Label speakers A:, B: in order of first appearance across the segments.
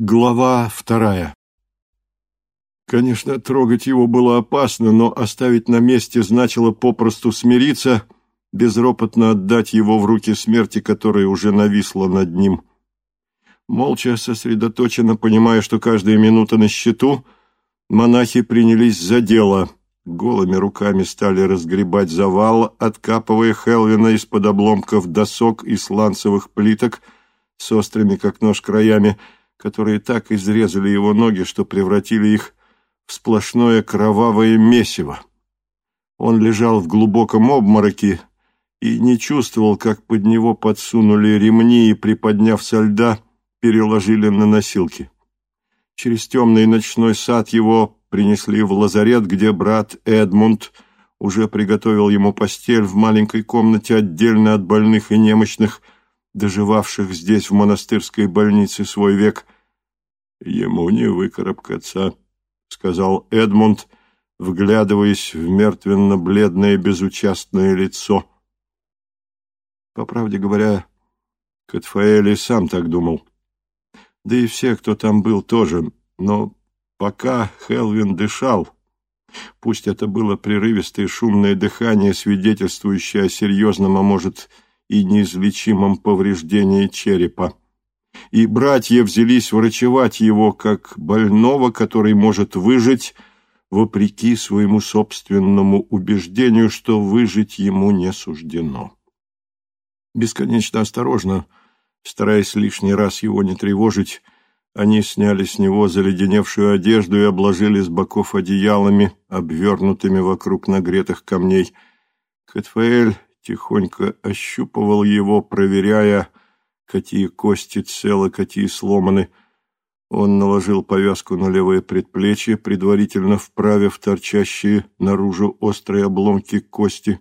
A: Глава вторая Конечно, трогать его было опасно, но оставить на месте значило попросту смириться, безропотно отдать его в руки смерти, которая уже нависла над ним. Молча, сосредоточенно, понимая, что каждая минута на счету, монахи принялись за дело. Голыми руками стали разгребать завал, откапывая Хелвина из-под обломков досок и сланцевых плиток с острыми, как нож, краями – которые так изрезали его ноги, что превратили их в сплошное кровавое месиво. Он лежал в глубоком обмороке и не чувствовал, как под него подсунули ремни и, приподняв со льда, переложили на носилки. Через темный ночной сад его принесли в лазарет, где брат Эдмунд уже приготовил ему постель в маленькой комнате отдельно от больных и немощных, доживавших здесь, в монастырской больнице, свой век. «Ему не выкарабкаться», — сказал Эдмунд, вглядываясь в мертвенно-бледное безучастное лицо. По правде говоря, Катфаэль сам так думал. Да и все, кто там был, тоже. Но пока Хелвин дышал, пусть это было прерывистое шумное дыхание, свидетельствующее о серьезном, а может и неизлечимом повреждении черепа, и братья взялись врачевать его как больного, который может выжить, вопреки своему собственному убеждению, что выжить ему не суждено. Бесконечно осторожно, стараясь лишний раз его не тревожить, они сняли с него заледеневшую одежду и обложили с боков одеялами, обвернутыми вокруг нагретых камней. Катфаэль тихонько ощупывал его, проверяя, какие кости целы, какие сломаны. Он наложил повязку на левое предплечье, предварительно вправив торчащие наружу острые обломки кости.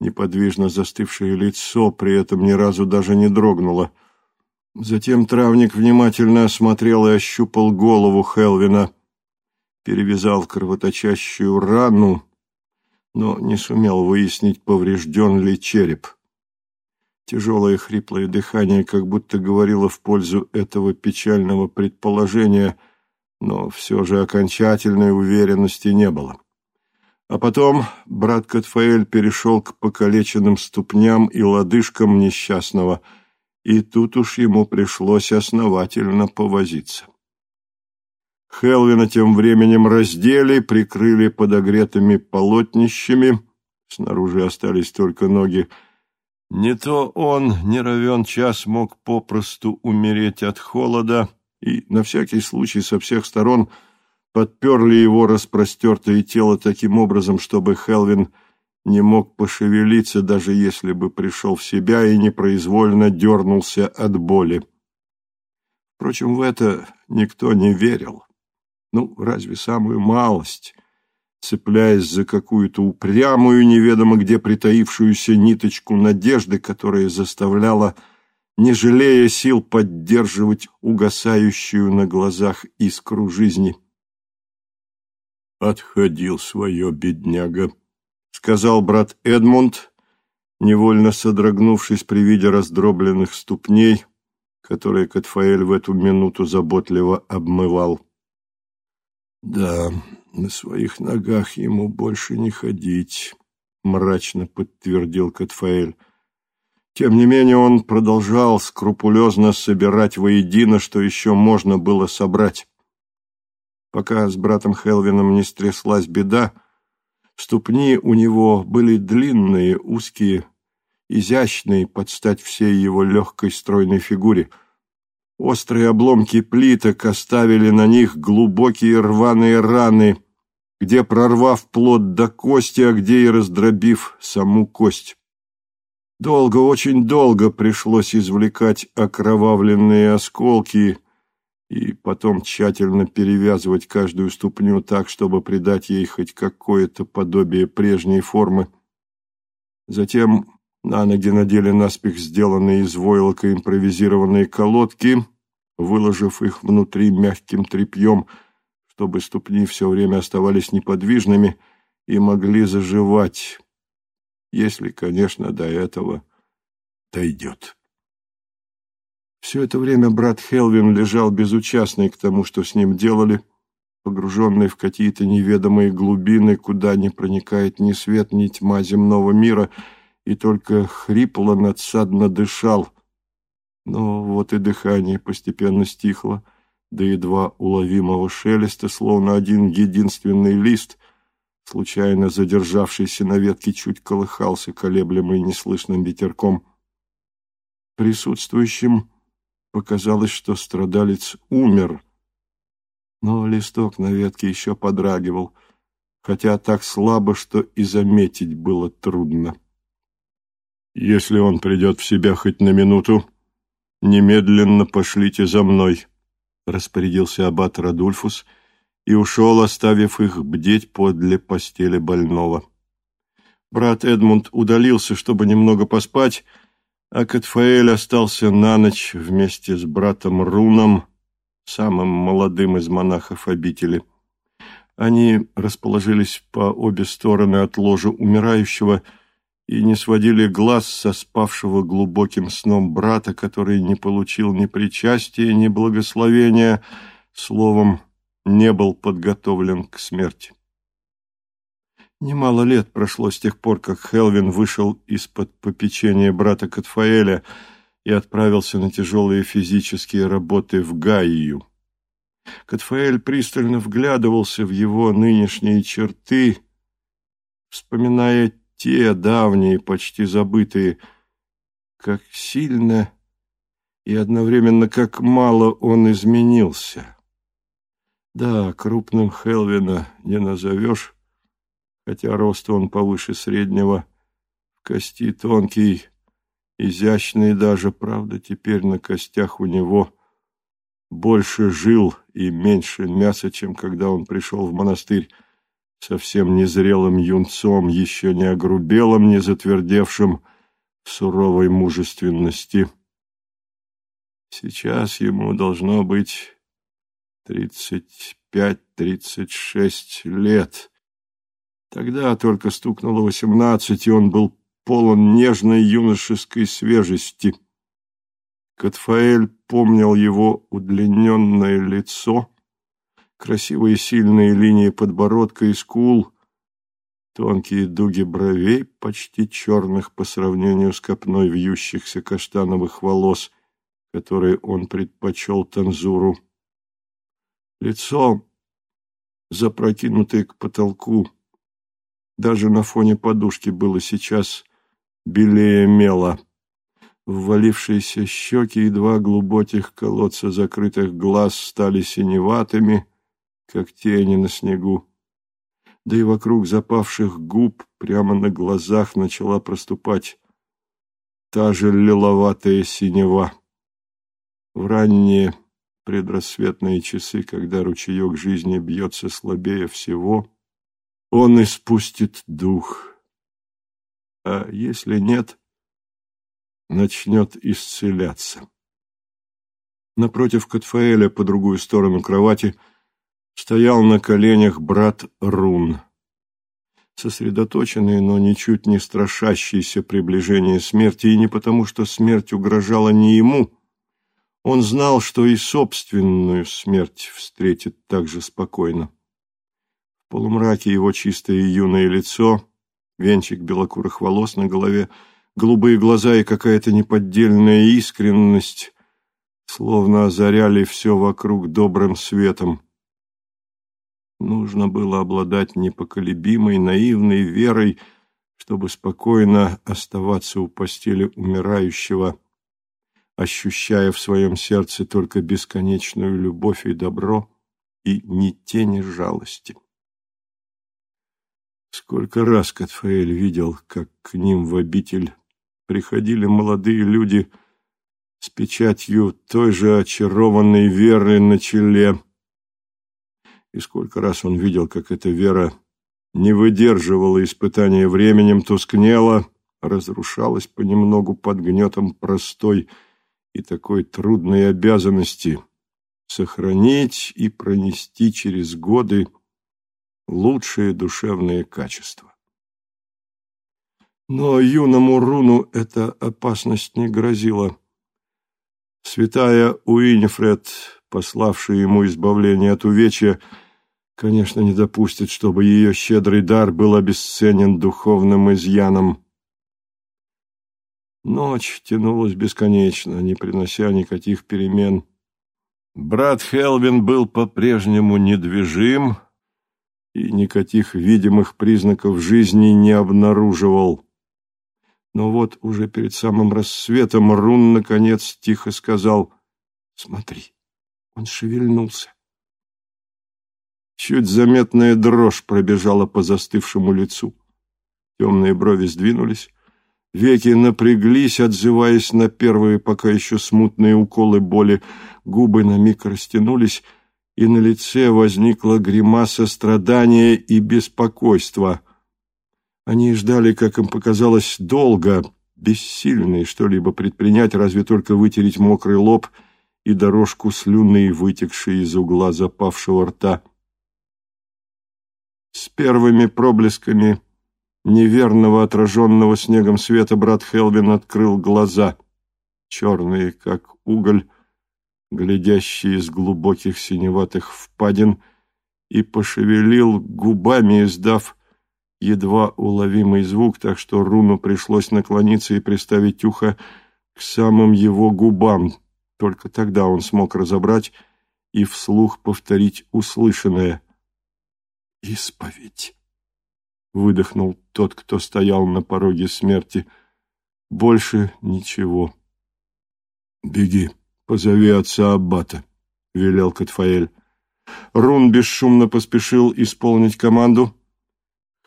A: Неподвижно застывшее лицо при этом ни разу даже не дрогнуло. Затем травник внимательно осмотрел и ощупал голову Хелвина, перевязал кровоточащую рану, но не сумел выяснить, поврежден ли череп. Тяжелое хриплое дыхание как будто говорило в пользу этого печального предположения, но все же окончательной уверенности не было. А потом брат Катфаэль перешел к покалеченным ступням и лодыжкам несчастного, и тут уж ему пришлось основательно повозиться. Хелвина тем временем раздели, прикрыли подогретыми полотнищами, снаружи остались только ноги, не то он, не равен час, мог попросту умереть от холода, и на всякий случай со всех сторон подперли его распростертое тело таким образом, чтобы Хелвин не мог пошевелиться, даже если бы пришел в себя и непроизвольно дернулся от боли. Впрочем, в это никто не верил. Ну, разве самую малость — цепляясь за какую-то упрямую, неведомо где притаившуюся ниточку надежды, которая заставляла, не жалея сил, поддерживать угасающую на глазах искру жизни. «Отходил свое, бедняга», — сказал брат Эдмунд, невольно содрогнувшись при виде раздробленных ступней, которые Катфаэль в эту минуту заботливо обмывал. «Да, на своих ногах ему больше не ходить», — мрачно подтвердил Катфаэль. Тем не менее он продолжал скрупулезно собирать воедино, что еще можно было собрать. Пока с братом Хелвином не стряслась беда, ступни у него были длинные, узкие, изящные под стать всей его легкой стройной фигуре — Острые обломки плиток оставили на них глубокие рваные раны, где прорвав плод до кости, а где и раздробив саму кость. Долго, очень долго пришлось извлекать окровавленные осколки и потом тщательно перевязывать каждую ступню так, чтобы придать ей хоть какое-то подобие прежней формы. Затем на ноги надели наспех сделанные из войлока импровизированные колодки, выложив их внутри мягким тряпьем, чтобы ступни все время оставались неподвижными и могли заживать, если, конечно, до этого дойдет. Все это время брат Хелвин лежал безучастный к тому, что с ним делали, погруженный в какие-то неведомые глубины, куда не проникает ни свет, ни тьма земного мира, и только хрипло надсадно дышал. Но вот и дыхание постепенно стихло, до едва уловимого шелеста, словно один единственный лист, случайно задержавшийся на ветке, чуть колыхался, колеблемый неслышным ветерком. Присутствующим показалось, что страдалец умер, но листок на ветке еще подрагивал, хотя так слабо, что и заметить было трудно. «Если он придет в себя хоть на минуту, немедленно пошлите за мной», — распорядился аббат Радульфус и ушел, оставив их бдеть подле постели больного. Брат Эдмунд удалился, чтобы немного поспать, а Катфаэль остался на ночь вместе с братом Руном, самым молодым из монахов обители. Они расположились по обе стороны от ложа умирающего и не сводили глаз со спавшего глубоким сном брата, который не получил ни причастия, ни благословения, словом, не был подготовлен к смерти. Немало лет прошло с тех пор, как Хелвин вышел из-под попечения брата Катфаэля и отправился на тяжелые физические работы в Гаию. Катфаэль пристально вглядывался в его нынешние черты, вспоминая те давние, почти забытые, как сильно и одновременно как мало он изменился. Да, крупным Хелвина не назовешь, хотя рост он повыше среднего, в кости тонкий, изящный даже, правда, теперь на костях у него больше жил и меньше мяса, чем когда он пришел в монастырь, совсем незрелым юнцом, еще не огрубелым, не затвердевшим в суровой мужественности. Сейчас ему должно быть тридцать пять-тридцать шесть лет, Тогда только стукнуло восемнадцать, и он был полон нежной юношеской свежести. Катфаэль помнил его удлиненное лицо, красивые сильные линии подбородка и скул, тонкие дуги бровей, почти черных по сравнению с копной вьющихся каштановых волос, которые он предпочел танзуру. Лицо, запрокинутое к потолку, даже на фоне подушки было сейчас белее мела. Ввалившиеся щеки и два глубоких колодца закрытых глаз стали синеватыми, как тени на снегу. Да и вокруг запавших губ прямо на глазах начала проступать та же лиловатая синева. В ранние предрассветные часы, когда ручеек жизни бьется слабее всего, он испустит дух. А если нет, начнет исцеляться. Напротив Катфаэля, по другую сторону кровати, стоял на коленях брат Рун. Сосредоточенный, но ничуть не страшащийся приближения смерти, и не потому, что смерть угрожала не ему. Он знал, что и собственную смерть встретит так же спокойно. В полумраке его чистое юное лицо, венчик белокурых волос на голове, голубые глаза и какая-то неподдельная искренность словно озаряли все вокруг добрым светом. Нужно было обладать непоколебимой, наивной верой, чтобы спокойно оставаться у постели умирающего, ощущая в своем сердце только бесконечную любовь и добро и ни тени жалости. Сколько раз Катфаэль видел, как к ним в обитель приходили молодые люди с печатью той же очарованной веры на челе. И сколько раз он видел, как эта вера не выдерживала испытания временем, тускнела, разрушалась понемногу под гнетом простой и такой трудной обязанности сохранить и пронести через годы лучшие душевные качества. Но юному руну эта опасность не грозила. Святая Уинифред, пославшая ему избавление от увечья, конечно, не допустит, чтобы ее щедрый дар был обесценен духовным изъяном. Ночь тянулась бесконечно, не принося никаких перемен. Брат Хелвин был по-прежнему недвижим и никаких видимых признаков жизни не обнаруживал. Но вот уже перед самым рассветом Рун наконец тихо сказал «Смотри, он шевельнулся». Чуть заметная дрожь пробежала по застывшему лицу. Темные брови сдвинулись, веки напряглись, отзываясь на первые пока еще смутные уколы боли, губы на миг растянулись, и на лице возникла гримаса страдания и беспокойства. Они ждали, как им показалось, долго, бессильные что-либо предпринять, разве только вытереть мокрый лоб и дорожку слюны, вытекшей из угла запавшего рта. С первыми проблесками неверного отраженного снегом света брат Хелвин открыл глаза, черные, как уголь, глядящие из глубоких синеватых впадин, и пошевелил губами, издав едва уловимый звук, так что Руну пришлось наклониться и приставить ухо к самым его губам. Только тогда он смог разобрать и вслух повторить услышанное — «Исповедь!» — выдохнул тот, кто стоял на пороге смерти. «Больше ничего». «Беги, позови отца Аббата», — велел Катфаэль. Рун бесшумно поспешил исполнить команду.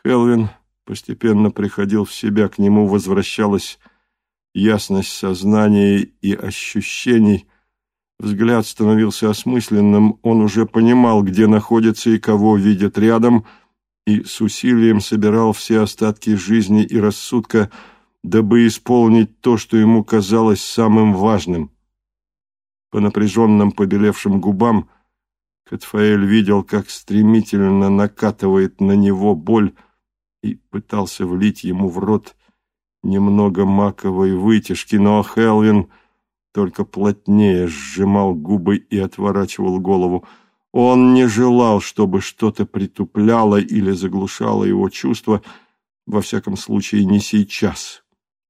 A: Хелвин постепенно приходил в себя, к нему возвращалась ясность сознания и ощущений, Взгляд становился осмысленным, он уже понимал, где находится и кого видит рядом, и с усилием собирал все остатки жизни и рассудка, дабы исполнить то, что ему казалось самым важным. По напряженным побелевшим губам Катфаэль видел, как стремительно накатывает на него боль, и пытался влить ему в рот немного маковой вытяжки, но Хелвин — только плотнее сжимал губы и отворачивал голову. Он не желал, чтобы что-то притупляло или заглушало его чувства, во всяком случае не сейчас,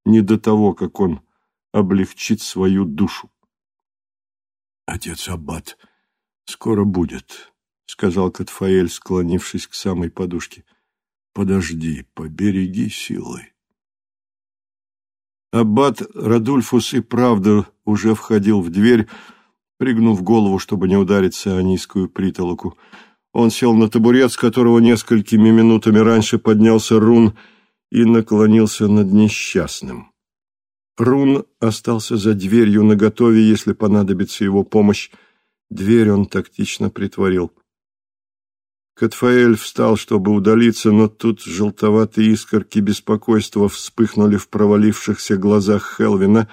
A: не до того, как он облегчит свою душу. «Отец Аббат скоро будет», — сказал Катфаэль, склонившись к самой подушке. «Подожди, побереги силы». Аббат Радульфус и правда уже входил в дверь, пригнув голову, чтобы не удариться о низкую притолоку. Он сел на табурет, с которого несколькими минутами раньше поднялся Рун и наклонился над несчастным. Рун остался за дверью наготове, если понадобится его помощь. Дверь он тактично притворил. Катфаэль встал, чтобы удалиться, но тут желтоватые искорки беспокойства вспыхнули в провалившихся глазах Хелвина,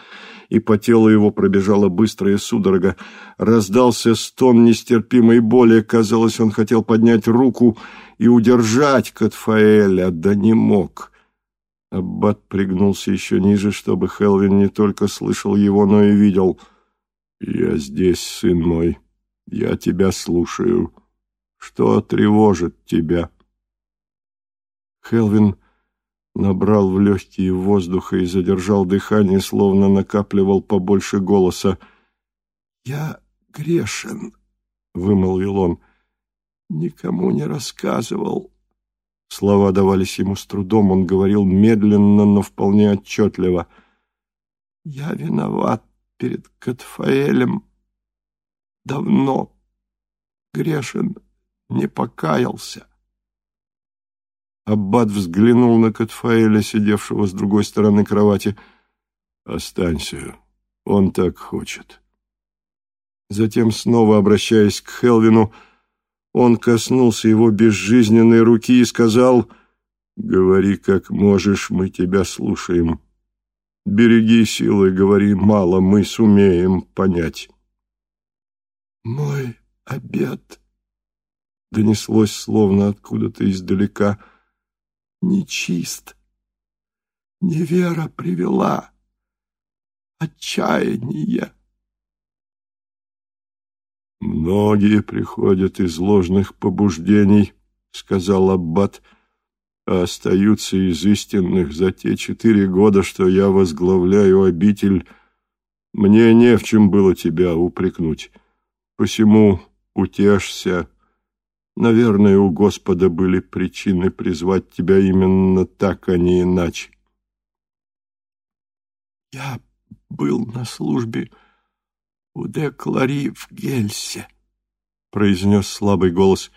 A: и по телу его пробежала быстрая судорога. Раздался стон нестерпимой боли. Казалось, он хотел поднять руку и удержать Катфаэля, да не мог. Аббат пригнулся еще ниже, чтобы Хелвин не только слышал его, но и видел. «Я здесь, сын мой. Я тебя слушаю». Что тревожит тебя?» Хелвин набрал в легкие воздуха и задержал дыхание, словно накапливал побольше голоса. «Я грешен», — вымолвил он. «Никому не рассказывал». Слова давались ему с трудом, он говорил медленно, но вполне отчетливо. «Я виноват перед Катфаэлем. Давно грешен» не покаялся. Аббат взглянул на Катфаэля, сидевшего с другой стороны кровати. «Останься, он так хочет». Затем, снова обращаясь к Хелвину, он коснулся его безжизненной руки и сказал, «Говори, как можешь, мы тебя слушаем. Береги силы, говори мало, мы сумеем понять». «Мой обед», донеслось словно откуда-то издалека. Нечист. Невера привела. Отчаяние. «Многие приходят из ложных побуждений», — сказал Аббат, «а остаются из истинных за те четыре года, что я возглавляю обитель. Мне не в чем было тебя упрекнуть. Посему утешься. Наверное, у Господа были причины призвать тебя именно так, а не иначе».
B: «Я был на службе у де Клари в Гельсе», — произнес слабый голос.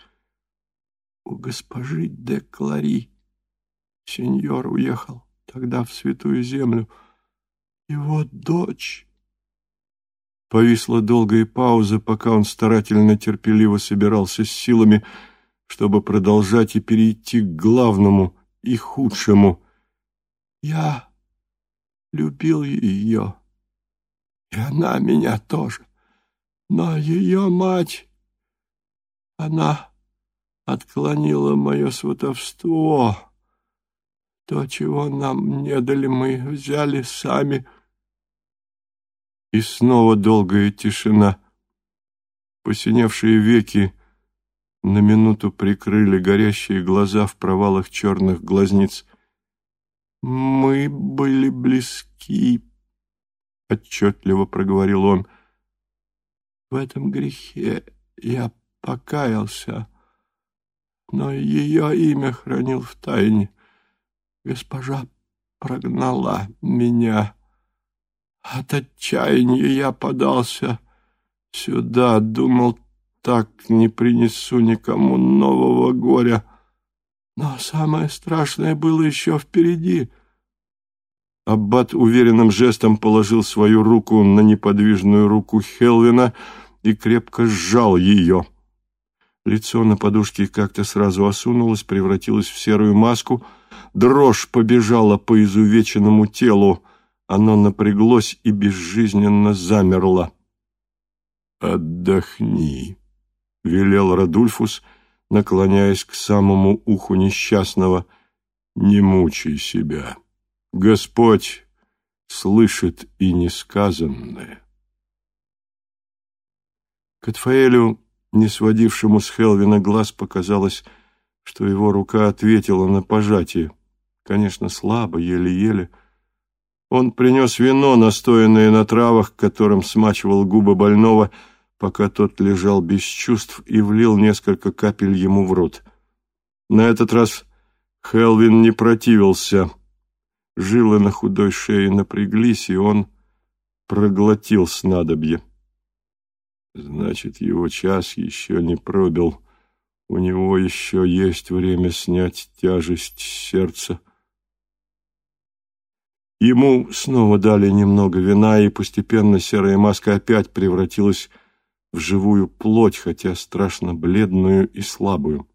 B: «У госпожи де Клари. Сеньор уехал тогда в Святую Землю. Его дочь...» Повисла долгая пауза, пока он старательно терпеливо собирался с силами, чтобы продолжать и перейти к главному и худшему. «Я любил ее». И она меня тоже. Но ее мать... Она отклонила мое сватовство. То, чего нам не дали, мы взяли сами. И снова долгая тишина. Посиневшие веки на минуту прикрыли горящие глаза в провалах черных глазниц. Мы были близки, — отчетливо проговорил он. «В этом грехе я покаялся, но ее имя хранил в тайне. Госпожа прогнала меня. От отчаяния я подался сюда, думал, так не принесу никому нового горя. Но самое страшное было еще впереди — Аббат уверенным жестом положил свою руку на неподвижную руку Хелвина и крепко сжал ее. Лицо на подушке как-то сразу осунулось, превратилось в серую маску. Дрожь побежала по изувеченному телу. Оно напряглось и безжизненно замерло. «Отдохни», — велел Радульфус, наклоняясь к самому уху несчастного. «Не мучай себя». Господь слышит и несказанное. Катфаэлю, не сводившему с Хелвина глаз, показалось, что его рука ответила на пожатие. Конечно, слабо, еле-еле. Он принес вино, настоянное на травах, которым смачивал губы больного, пока тот лежал без чувств, и влил несколько капель ему в рот. На этот раз Хелвин не противился — Жилы на худой шее напряглись, и он проглотил снадобье. Значит, его час еще не пробил. У него еще есть время снять тяжесть сердца. Ему снова дали немного вина, и постепенно серая маска опять превратилась в живую плоть, хотя страшно бледную и слабую.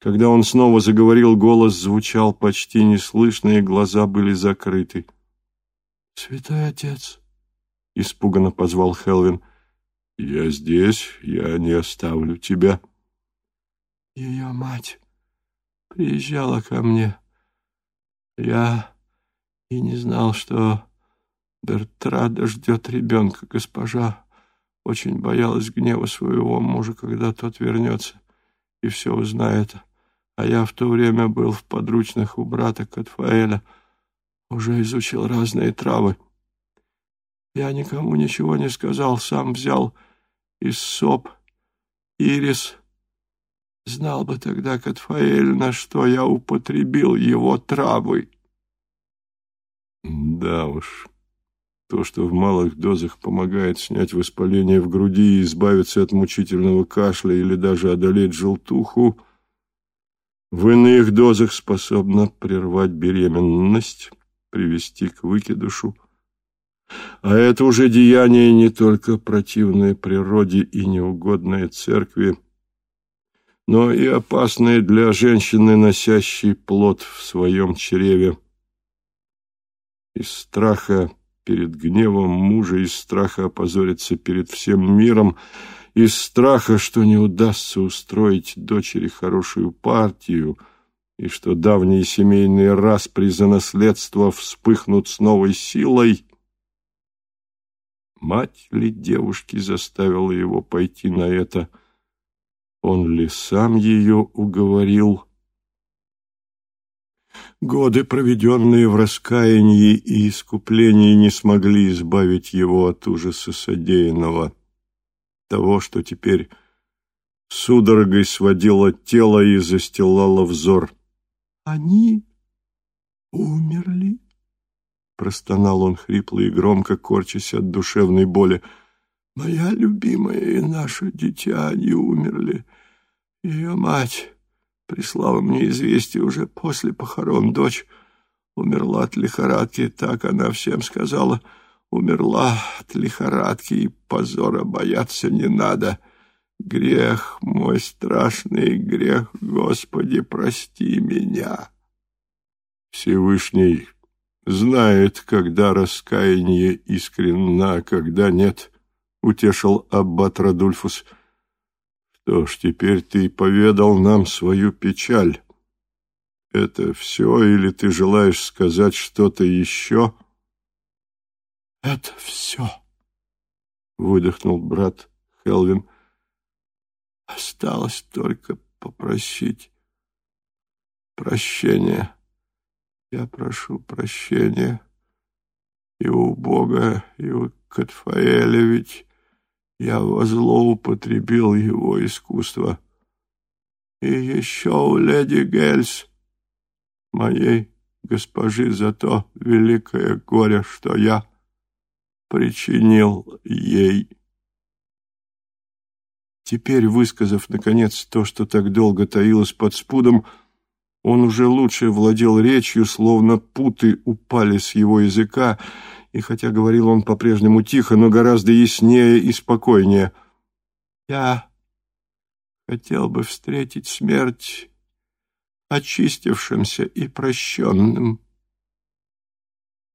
B: Когда он снова заговорил, голос звучал почти неслышно, и глаза были закрыты. «Святой отец!» — испуганно позвал Хелвин. «Я здесь, я не оставлю тебя». «Ее мать приезжала ко мне. Я и не знал, что Бертрада ждет ребенка. Госпожа очень боялась гнева своего мужа, когда тот вернется и все узнает а я в то время был в подручных у брата Катфаэля, уже изучил разные травы. Я никому ничего не сказал, сам взял из соп ирис. Знал бы тогда Катфаэль, на что я употребил его травы. Да уж, то, что в малых дозах помогает снять воспаление в груди и избавиться от мучительного кашля или даже одолеть желтуху — в иных дозах способна прервать беременность, привести к выкидышу. А это уже деяние не только противное природе и неугодное церкви, но и опасное для женщины, носящей плод в своем чреве. Из страха перед гневом мужа, из страха опозориться перед всем миром – из страха, что не удастся устроить дочери хорошую партию, и что давние семейные распри за наследство вспыхнут с новой силой, Мать ли девушки заставила его пойти на это? Он ли сам ее уговорил? Годы, проведенные в раскаянии и искуплении, не смогли избавить его от ужаса содеянного, того, что теперь судорогой сводило тело и застилало взор. «Они умерли?» — простонал он хрипло и громко, корчась от душевной боли. «Моя любимая и наше дитя, они умерли. Ее мать прислала мне известие уже после похорон. Дочь умерла от лихорадки, так она всем сказала. Умерла от лихорадки, и позора бояться не надо. Грех, мой страшный грех, Господи, прости меня». Всевышний знает, когда раскаяние искренно, а когда нет, — утешил аббат Радульфус. Что ж, теперь ты поведал нам свою печаль. Это все, или ты желаешь сказать что-то еще? — Это все, — выдохнул брат Хелвин. — Осталось только попросить прощения. Я прошу прощения и у Бога, и у Катфаэля, ведь я возлоупотребил его искусство. И еще у леди Гельс, моей госпожи, за то великое горе, что я причинил ей. Теперь, высказав, наконец, то, что так долго таилось под спудом, — он уже лучше владел речью, словно путы упали с его языка, и хотя говорил он по-прежнему тихо, но гораздо яснее и спокойнее. «Я хотел бы встретить смерть очистившимся и прощенным».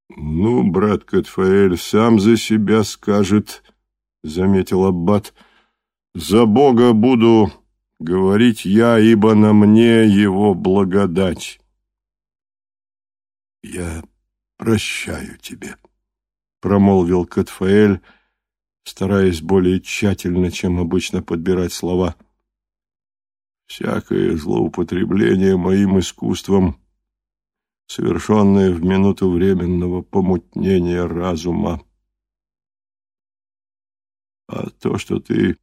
B: «Ну, брат Катфаэль сам за себя скажет», — заметил Аббат. «За Бога буду говорить я, ибо на мне его благодать. Я прощаю тебе, промолвил Катфаэль, стараясь более тщательно, чем обычно подбирать слова. Всякое злоупотребление моим искусством, совершенное в минуту временного помутнения разума. А то, что ты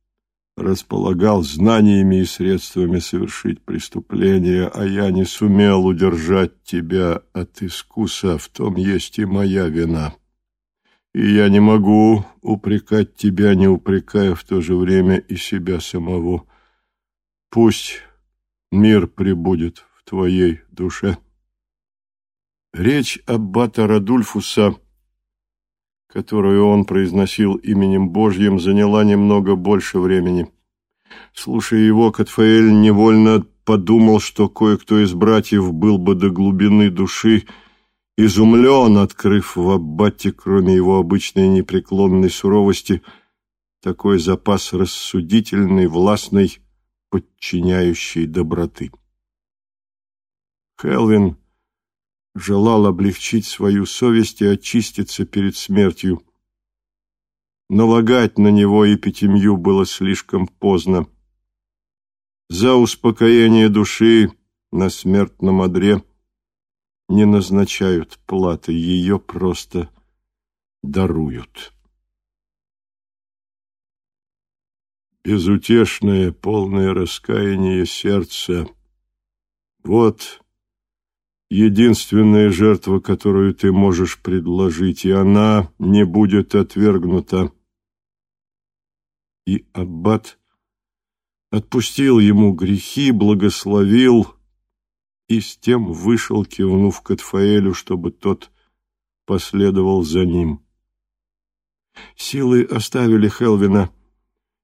B: располагал знаниями и средствами совершить преступление, а я не сумел удержать тебя от искуса, в том есть и моя вина. И я не могу упрекать тебя, не упрекая в то же время и себя самого. Пусть мир пребудет в твоей душе. Речь аббата Радульфуса которую он произносил именем Божьим, заняла немного больше времени. Слушая его, Катфаэль невольно подумал, что кое-кто из братьев был бы до глубины души изумлен, открыв в Аббате, кроме его обычной непреклонной суровости, такой запас рассудительной, властной, подчиняющей доброты. Хелвин желал облегчить свою совесть и очиститься перед смертью. Налагать на него эпитемью было слишком поздно. За успокоение души на смертном одре не назначают платы, ее просто даруют. Безутешное, полное раскаяние сердца — вот единственная жертва, которую ты можешь предложить, и она не будет отвергнута. И Аббат отпустил ему грехи, благословил и с тем вышел, кивнув Катфаэлю, чтобы тот последовал за ним. Силы оставили Хелвина,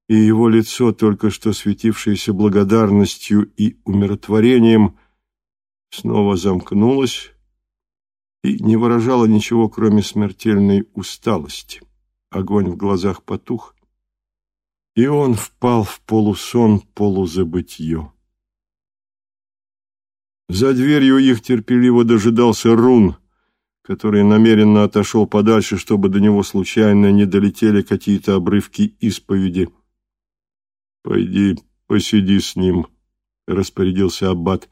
B: и его лицо, только что светившееся благодарностью и умиротворением, снова замкнулась и не выражала ничего, кроме смертельной усталости. Огонь в глазах потух, и он впал в полусон, полузабытье. За дверью их терпеливо дожидался Рун, который намеренно отошел подальше, чтобы до него случайно не долетели какие-то обрывки исповеди. «Пойди посиди с ним», — распорядился Аббат.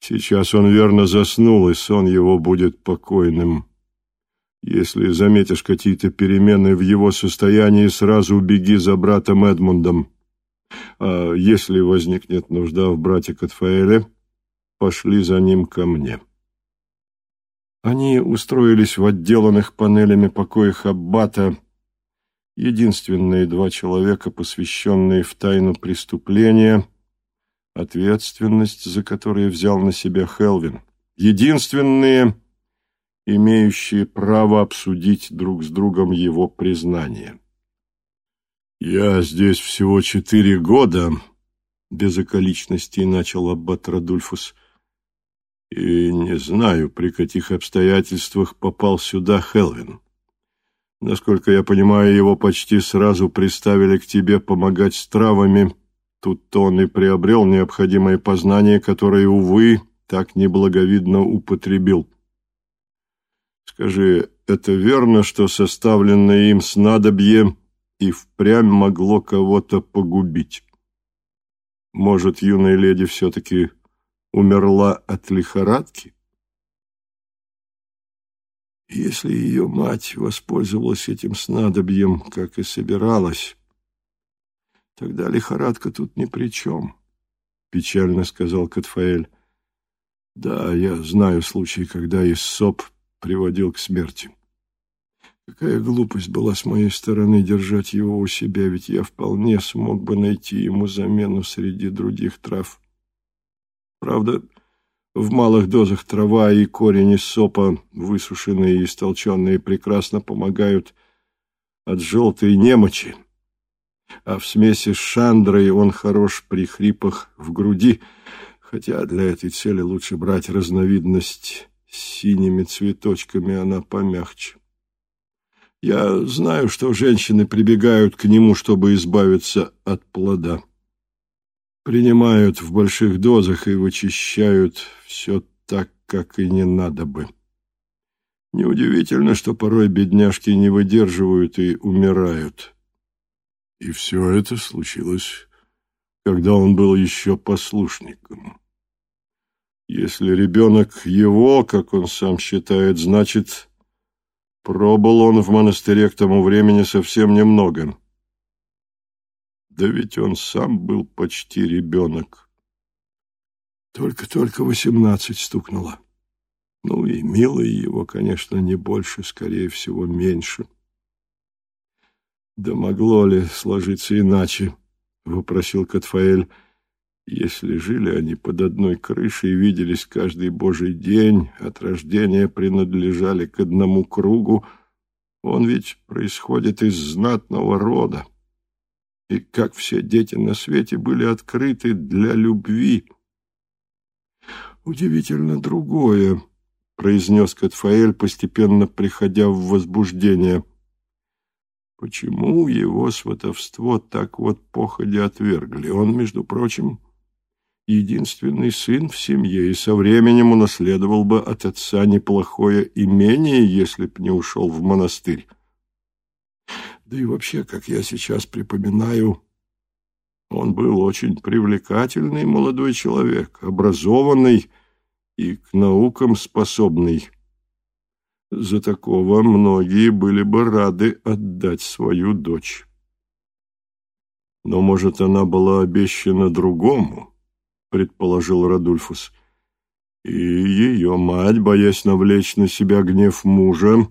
B: «Сейчас он верно заснул, и сон его будет покойным. Если заметишь какие-то перемены в его состоянии, сразу беги за братом Эдмундом. А если возникнет нужда в брате Катфаэле, пошли за ним ко мне». Они устроились в отделанных панелями покоях Аббата, единственные два человека, посвященные в тайну преступления, ответственность за которые взял на себя Хелвин, единственные, имеющие право обсудить друг с другом его признание. «Я здесь всего четыре года», — без околичностей начал Аббат Радульфус, — и не знаю, при каких обстоятельствах попал сюда Хелвин. Насколько я понимаю, его почти сразу приставили к тебе помогать с травами. Тут он и приобрел необходимые познания, которые, увы, так неблаговидно употребил. Скажи, это верно, что составленное им снадобье и впрямь могло кого-то погубить? Может, юная леди все-таки умерла от лихорадки? Если ее мать воспользовалась этим снадобьем, как и собиралась, тогда лихорадка тут ни при чем, — печально сказал Катфаэль. Да, я знаю случаи, когда Иссоп приводил к смерти. Какая глупость была с моей стороны держать его у себя, ведь я вполне смог бы найти ему замену среди других трав. Правда, в малых дозах трава и корень из сопа, высушенные и истолченные, прекрасно помогают от желтой немочи. А в смеси с шандрой он хорош при хрипах в груди, хотя для этой цели лучше брать разновидность с синими цветочками, она помягче. Я знаю, что женщины прибегают к нему, чтобы избавиться от плода принимают в больших дозах и вычищают все так, как и не надо бы. Неудивительно, что порой бедняжки не выдерживают и умирают. И все это случилось, когда он был еще послушником. Если ребенок его, как он сам считает, значит, пробыл он в монастыре к тому времени совсем немного. Да ведь он сам был почти ребенок. Только-только восемнадцать стукнуло. Ну и милый его, конечно, не больше, скорее всего, меньше. «Да могло ли сложиться иначе?» — вопросил Катфаэль. «Если жили они под одной крышей и виделись каждый божий день, от рождения принадлежали к одному кругу, он ведь происходит из знатного рода» и как все дети на свете были открыты для любви. «Удивительно другое», — произнес Катфаэль, постепенно приходя в возбуждение. «Почему его сватовство так вот походя отвергли? Он, между прочим, единственный сын в семье и со временем унаследовал бы от отца неплохое имение, если б не ушел в монастырь. Да и вообще, как я сейчас припоминаю, он был очень привлекательный молодой человек, образованный и к наукам способный. За такого многие были бы рады отдать свою дочь. Но, может, она была обещана другому, предположил Радульфус. И ее мать, боясь навлечь на себя гнев мужа,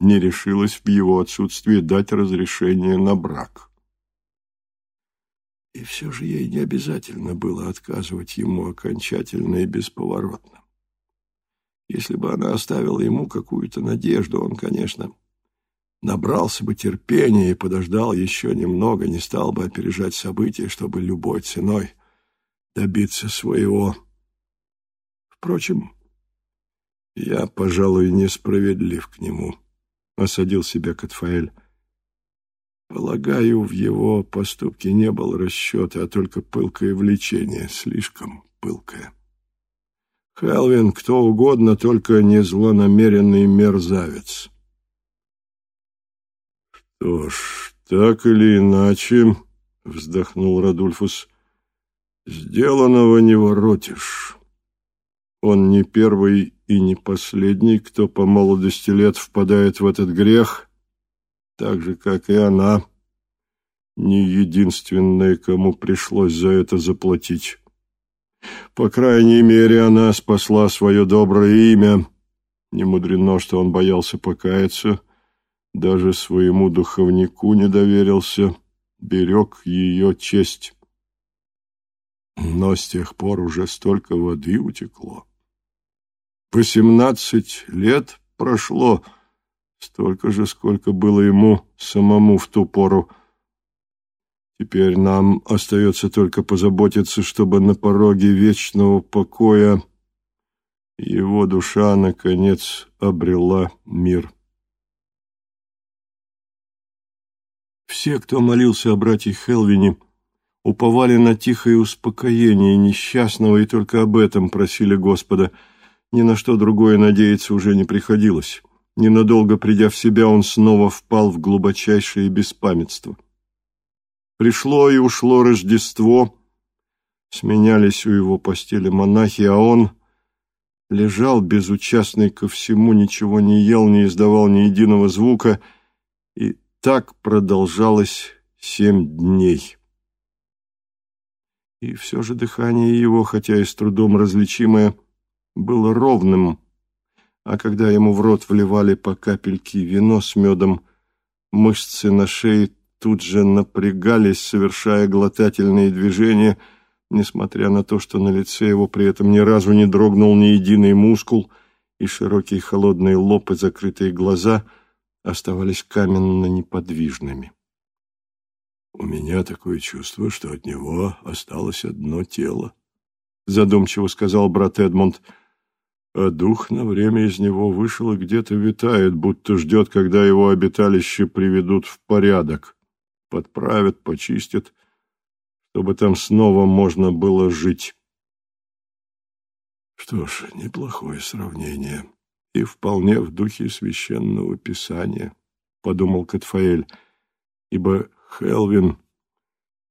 B: не решилась в его отсутствие дать разрешение на брак. И все же ей не обязательно было отказывать ему окончательно и бесповоротно. Если бы она оставила ему какую-то надежду, он, конечно, набрался бы терпения и подождал еще немного, не стал бы опережать события, чтобы любой ценой добиться своего. Впрочем, я, пожалуй, несправедлив к нему. — осадил себя Катфаэль. Полагаю, в его поступке не было расчета, а только пылкое влечение, слишком пылкое.
A: Хелвин кто угодно, только не злонамеренный мерзавец. Что ж, так или иначе, вздохнул Радульфус, сделанного не воротишь. Он не первый и не последний, кто по молодости лет впадает в этот грех, так же, как и она, не единственная, кому пришлось за это заплатить. По крайней мере, она спасла свое доброе имя. Не мудрено, что он боялся покаяться, даже своему духовнику не доверился, берег ее честь. Но с тех пор уже столько воды утекло. Восемнадцать лет прошло, столько же, сколько было ему самому в ту пору, Теперь нам остается только позаботиться, чтобы на пороге вечного покоя его душа, наконец, обрела мир. Все, кто молился о брате Хелвине, уповали на тихое успокоение несчастного и только об этом просили Господа. Ни на что другое надеяться уже не приходилось. Ненадолго придя в себя, он снова впал в глубочайшее беспамятство. Пришло и ушло Рождество, сменялись у его постели монахи, а он лежал безучастный ко всему, ничего не ел, не издавал ни единого звука, и так продолжалось семь дней. И все же дыхание его, хотя и с трудом различимое, было ровным, а когда ему в рот вливали по капельке вино с медом, мышцы на шее тут же напрягались, совершая глотательные движения, несмотря на то, что на лице его при этом ни разу не дрогнул ни единый мускул, и широкие холодные лоб и закрытые глаза оставались каменно неподвижными. «У меня такое чувство, что от него осталось одно тело», — задумчиво сказал брат Эдмонд, — а дух на время из него вышел и где-то витает, будто ждет, когда его обиталище приведут в порядок. Подправят, почистят, чтобы там снова можно было жить. Что ж, неплохое сравнение. И вполне в духе священного писания, подумал Катфаэль, ибо Хелвин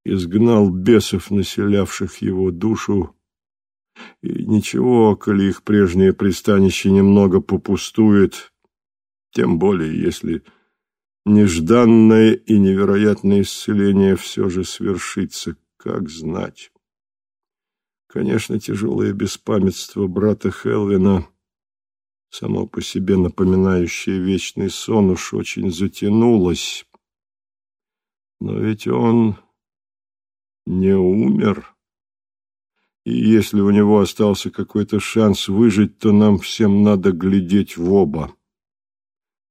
A: изгнал бесов, населявших его душу, и ничего, коли их прежнее пристанище немного попустует, тем более, если нежданное и невероятное исцеление все же свершится, как знать. Конечно, тяжелое беспамятство брата Хелвина, само по себе напоминающее вечный сон, уж очень затянулось. Но ведь он не умер. И если у него остался какой-то шанс выжить, то нам всем надо глядеть в оба.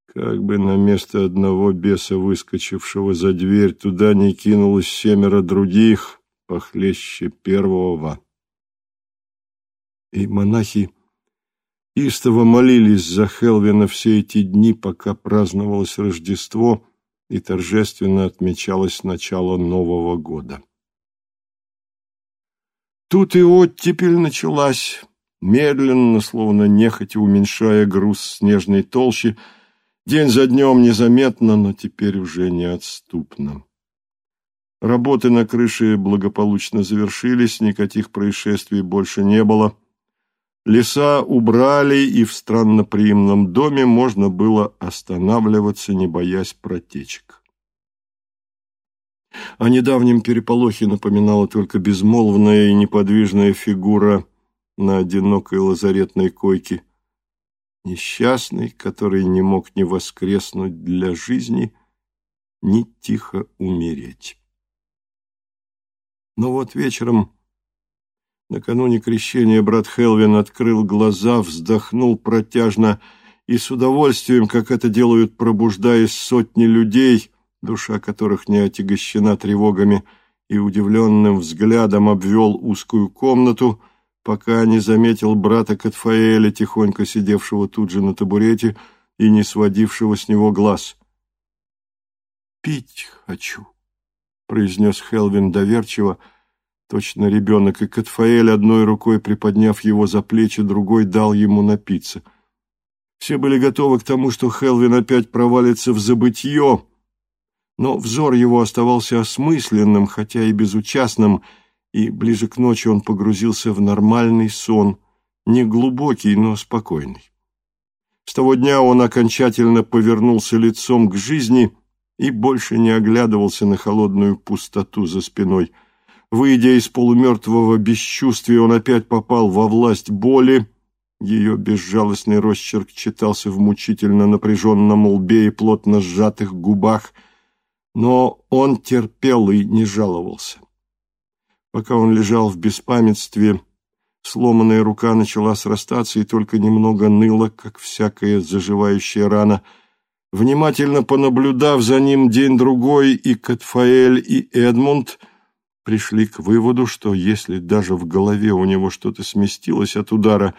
A: Как бы на место одного беса, выскочившего за дверь, туда не кинулось семеро других, похлеще первого. И монахи истово молились за Хелвина все эти дни, пока праздновалось Рождество и торжественно отмечалось начало Нового года. Тут и оттепель началась, медленно, словно нехотя уменьшая груз снежной толщи, День за днем незаметно, но теперь уже неотступно. Работы на крыше благополучно завершились, никаких происшествий больше не было. Леса убрали, и в странноприимном доме можно было останавливаться, не боясь протечек. О недавнем переполохе напоминала только безмолвная и неподвижная фигура на одинокой лазаретной койке – несчастный, который не мог ни воскреснуть для жизни, ни тихо умереть. Но вот вечером, накануне крещения, брат Хелвин открыл глаза, вздохнул протяжно и с удовольствием, как это делают, пробуждаясь сотни людей, душа которых не отягощена тревогами, и удивленным взглядом обвел узкую комнату — пока не заметил брата Катфаэля, тихонько сидевшего тут же на табурете и не сводившего с него глаз. «Пить хочу», — произнес Хелвин доверчиво, точно ребенок, и Катфаэль, одной рукой приподняв его за плечи, другой дал ему напиться. Все были готовы к тому, что Хелвин опять провалится в забытье, но взор его оставался осмысленным, хотя и безучастным, и ближе к ночи он погрузился в нормальный сон, не глубокий, но спокойный. С того дня он окончательно повернулся лицом к жизни и больше не оглядывался на холодную пустоту за спиной. Выйдя из полумертвого бесчувствия, он опять попал во власть боли. Ее безжалостный росчерк читался в мучительно напряженном лбе и плотно сжатых губах, но он терпел и не жаловался. Пока он лежал в беспамятстве, Сломанная рука начала срастаться и только немного ныла, как всякая заживающая рана. Внимательно понаблюдав за ним день-другой, и Катфаэль, и Эдмунд пришли к выводу, что если даже в голове у него что-то сместилось от удара,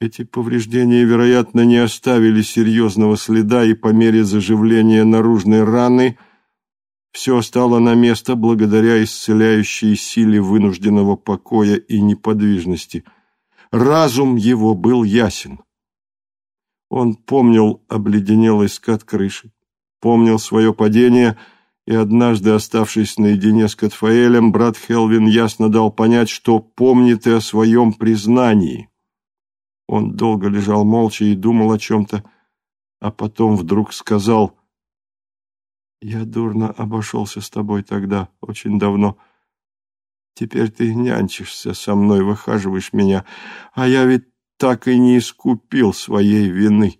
A: эти повреждения, вероятно, не оставили серьезного следа, и по мере заживления наружной раны – все стало на место благодаря исцеляющей силе вынужденного покоя и неподвижности. Разум его был ясен. Он помнил обледенелый скат крыши, помнил свое падение, и однажды, оставшись наедине с Катфаэлем, брат Хелвин ясно дал понять, что помнит и о своем признании. Он долго лежал молча и думал о чем-то, а потом вдруг сказал — я дурно обошелся с тобой тогда, очень давно. Теперь ты нянчишься со мной, выхаживаешь меня, а я ведь так и не искупил своей вины.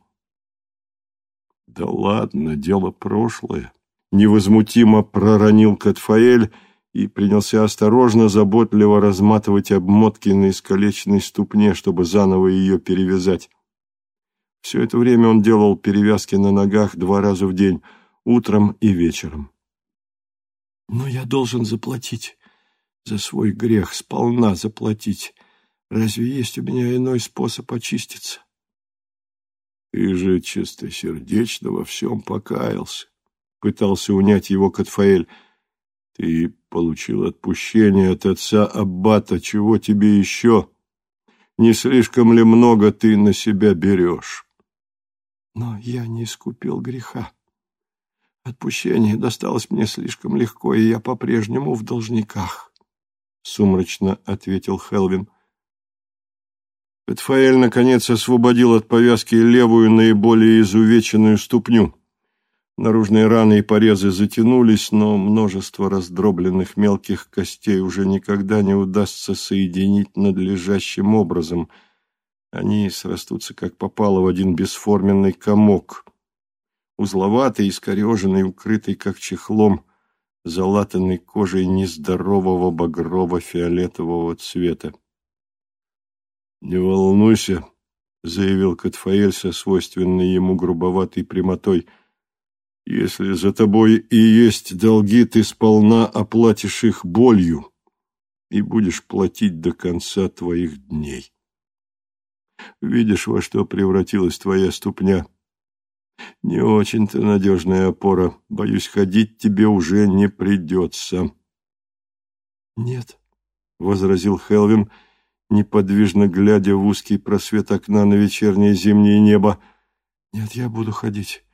A: Да ладно, дело прошлое. Невозмутимо проронил Катфаэль и принялся осторожно, заботливо разматывать обмотки на искалеченной ступне, чтобы заново ее перевязать. Все это время он делал перевязки на ногах два раза в день — утром и вечером. Но я должен заплатить за свой грех, сполна заплатить. Разве есть у меня иной способ очиститься? Ты же чистосердечно во всем покаялся, пытался унять его Катфаэль. Ты получил отпущение от отца Аббата, чего тебе еще? Не слишком ли много ты на себя берешь? Но я не искупил греха. Отпущение досталось мне слишком легко, и я по-прежнему в должниках, — сумрачно ответил Хелвин. Петфаэль, наконец, освободил от повязки левую, наиболее изувеченную ступню. Наружные раны и порезы затянулись, но множество раздробленных мелких костей уже никогда не удастся соединить надлежащим образом. Они срастутся, как попало, в один бесформенный комок — узловатый, искореженный, укрытый как чехлом, залатанный кожей нездорового багрово-фиолетового цвета. «Не волнуйся», — заявил Катфаэль со свойственной ему грубоватой прямотой, — «если за тобой и есть долги, ты сполна оплатишь их болью и будешь платить до конца твоих дней. Видишь, во что превратилась твоя ступня?» Не очень-то надежная опора. Боюсь, ходить тебе уже не придется. Нет, — возразил Хелвин, неподвижно глядя в узкий просвет окна на вечернее зимнее небо. Нет, я буду ходить.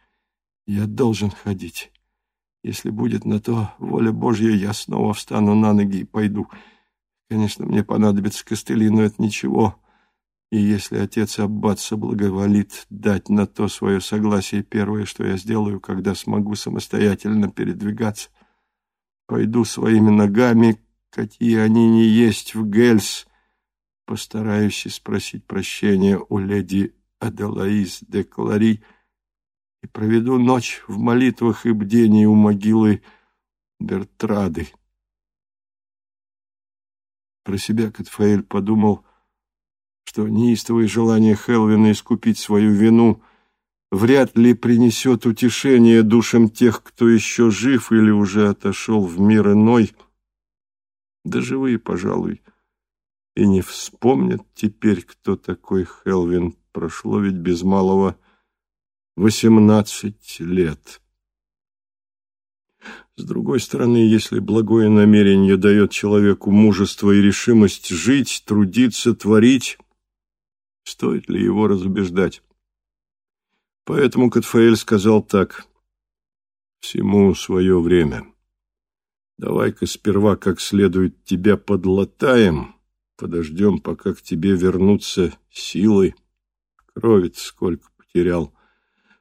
A: Я должен ходить. Если будет на то воля Божья, я снова встану на ноги и пойду. Конечно, мне понадобится костыли, но это ничего. И если отец Аббат соблаговолит дать на то свое согласие, первое, что я сделаю, когда смогу самостоятельно передвигаться, пойду своими ногами, какие они не есть в Гельс, постараюсь спросить прощения у леди Аделаис де Клари и проведу ночь в молитвах и бдении у могилы Бертрады. Про себя Катфаэль подумал — что неистовое желание Хелвина искупить свою вину вряд ли принесет утешение душам тех, кто еще жив или уже отошел в мир иной, да живые, пожалуй, и не вспомнят теперь, кто такой Хелвин. Прошло ведь без малого восемнадцать лет.
B: С другой стороны, если благое намерение дает человеку мужество и решимость жить, трудиться, творить, стоит ли его разубеждать? Поэтому Катфаэль сказал так. «Всему свое время. Давай-ка сперва как следует тебя подлатаем, подождем, пока к тебе вернутся силы. Крови сколько потерял.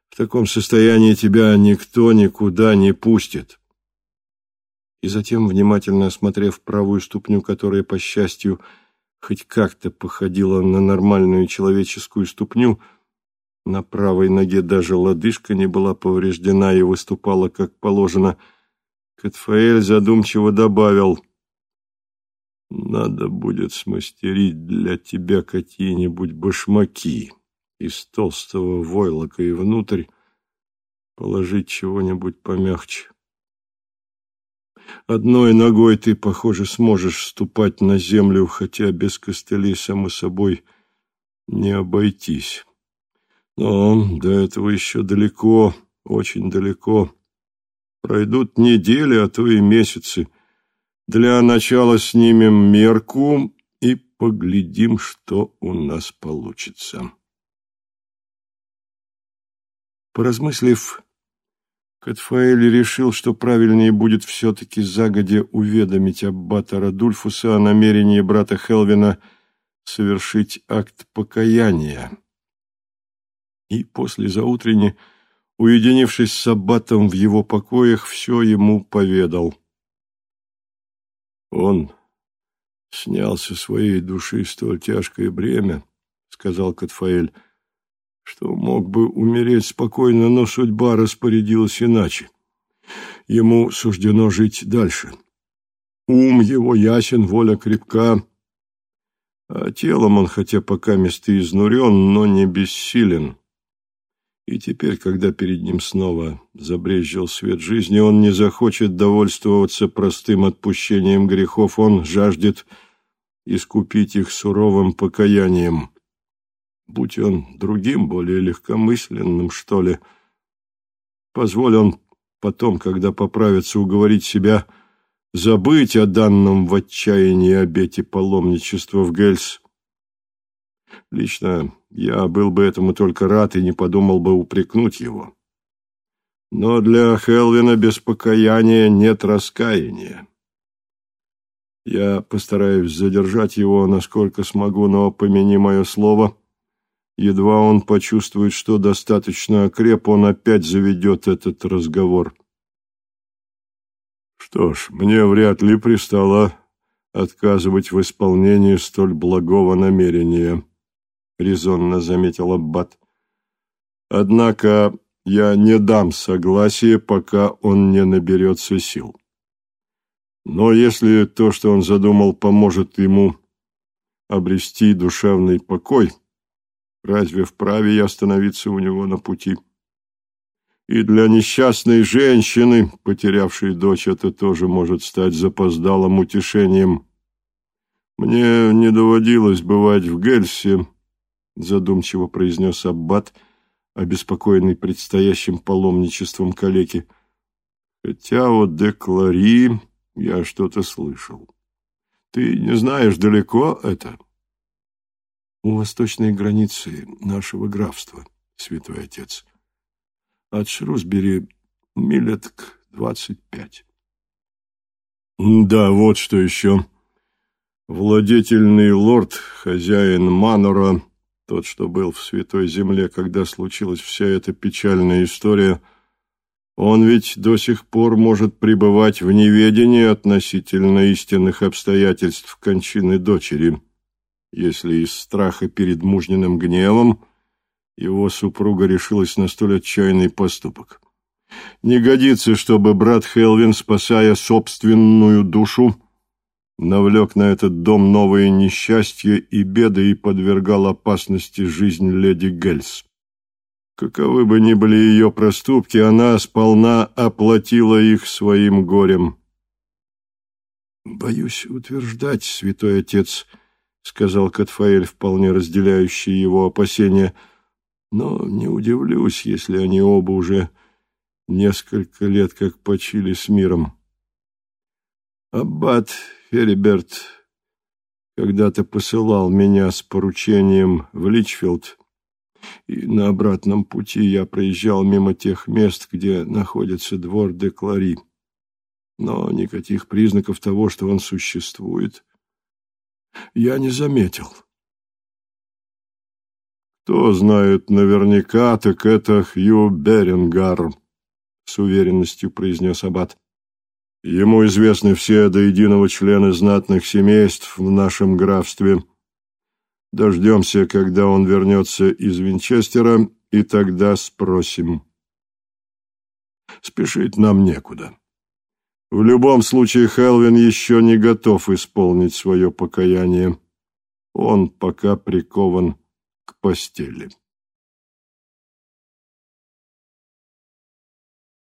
B: В таком состоянии тебя никто никуда не пустит». И затем, внимательно осмотрев правую ступню, которая, по счастью, хоть как-то походила на нормальную человеческую ступню, — на правой ноге даже лодыжка не была повреждена и выступала как положено. Катфаэль задумчиво добавил, «Надо будет смастерить для тебя какие-нибудь башмаки из толстого войлока и внутрь положить чего-нибудь помягче. Одной ногой ты, похоже, сможешь ступать на землю, хотя без костылей, само собой, не обойтись». Но до этого еще далеко, очень далеко. Пройдут недели, а то и месяцы. Для начала снимем мерку и поглядим, что у нас получится. Поразмыслив, Катфаэль решил, что правильнее будет все-таки загодя уведомить аббата Радульфуса о намерении брата Хелвина совершить акт покаяния и после заутренне, уединившись с аббатом в его покоях, все ему поведал. Он снял со своей души столь тяжкое бремя, — сказал Катфаэль, — что мог бы умереть спокойно, но судьба распорядилась иначе. Ему суждено жить дальше. Ум его ясен, воля крепка, а телом он хотя пока место изнурен, но не бессилен. И теперь, когда перед ним снова забрезжил свет жизни, он не захочет довольствоваться простым отпущением грехов, он жаждет искупить их суровым покаянием. Будь он другим, более легкомысленным, что ли, позволь он потом, когда поправится, уговорить себя забыть о данном в отчаянии обете паломничества в Гельс. Лично я был бы этому только рад и не подумал бы упрекнуть его. Но для Хелвина без покаяния нет раскаяния. Я постараюсь задержать его, насколько смогу, но, помяни мое слово, едва он почувствует, что достаточно окреп, он опять заведет этот разговор. Что ж, мне вряд ли пристало отказывать в исполнении столь благого намерения резонно заметил Аббат. Однако я не дам согласия, пока он не наберется сил. Но если то, что он задумал, поможет ему обрести душевный покой, разве вправе я остановиться у него на пути? И для несчастной женщины, потерявшей дочь, это тоже может стать запоздалым утешением. Мне не доводилось бывать в Гельсе, задумчиво произнес Аббат, обеспокоенный предстоящим паломничеством калеки. Хотя вот деклари я что-то слышал. Ты не знаешь, далеко это? У восточной границы нашего графства, святой отец. От Шрусбери милетк двадцать пять. Да, вот что еще. Владетельный лорд, хозяин Манора, тот, что был в Святой Земле, когда случилась вся эта печальная история, он ведь до сих пор может пребывать в неведении относительно истинных обстоятельств кончины дочери, если из страха перед мужниным гневом его супруга решилась на столь отчаянный поступок. Не годится, чтобы брат Хелвин, спасая собственную душу, навлек на этот дом новые несчастья и беды и подвергал опасности жизнь леди Гельс. Каковы бы ни были ее проступки, она сполна оплатила их своим горем. «Боюсь утверждать, святой отец», — сказал Катфаэль, вполне разделяющий его опасения, — «но не удивлюсь, если они оба уже
A: несколько лет как почили с миром. Аббат Фериберт когда-то посылал меня с поручением в Личфилд, и на обратном пути я проезжал мимо тех мест, где находится двор де Клари. Но никаких признаков того, что он существует, я не заметил. Кто знает наверняка, так это Хью Берингар, с уверенностью произнес Аббат. Ему известны все до единого члены знатных семейств в нашем графстве. Дождемся, когда он вернется из Винчестера, и тогда спросим. Спешить нам некуда. В любом случае Хелвин еще не готов исполнить свое покаяние. Он пока прикован к постели.